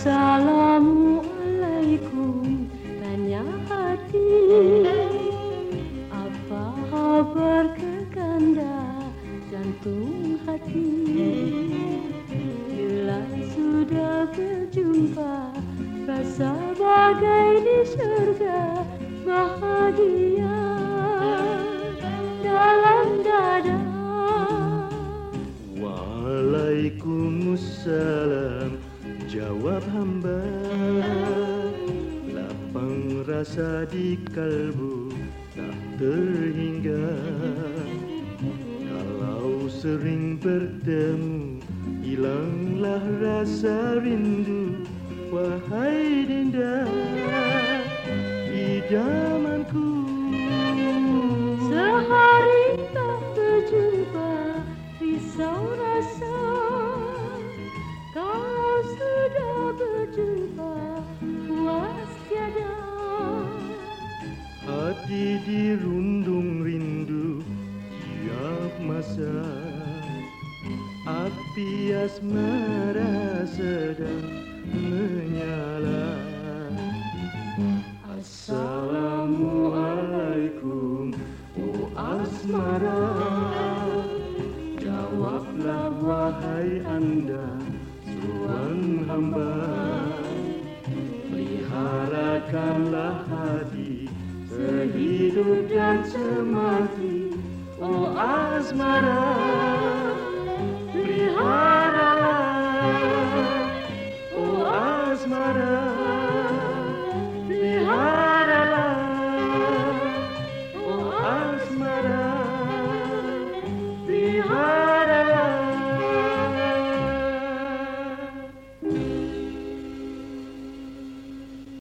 Assalamualaikum Tanya hati. Apa kabar kekanda Jantung hati. Bila sudah berjumpa Rasa bagai di surga Bahagia. Dalam dada. Waalaikumsalam Jawab hamba. Lapang rasa di kalbu Tak terhingga. Kalau sering bertemu Hilanglah rasa rindu Wahai Dinda. Idamanku Hati dirundung rindu tiap masa. Api asmara sedang menyala. Assalamualaikum Oh asmara. Jawablah wahai anda Tuhan hamba. Peliharakanlah hati Sehidup dan semati Oh asmara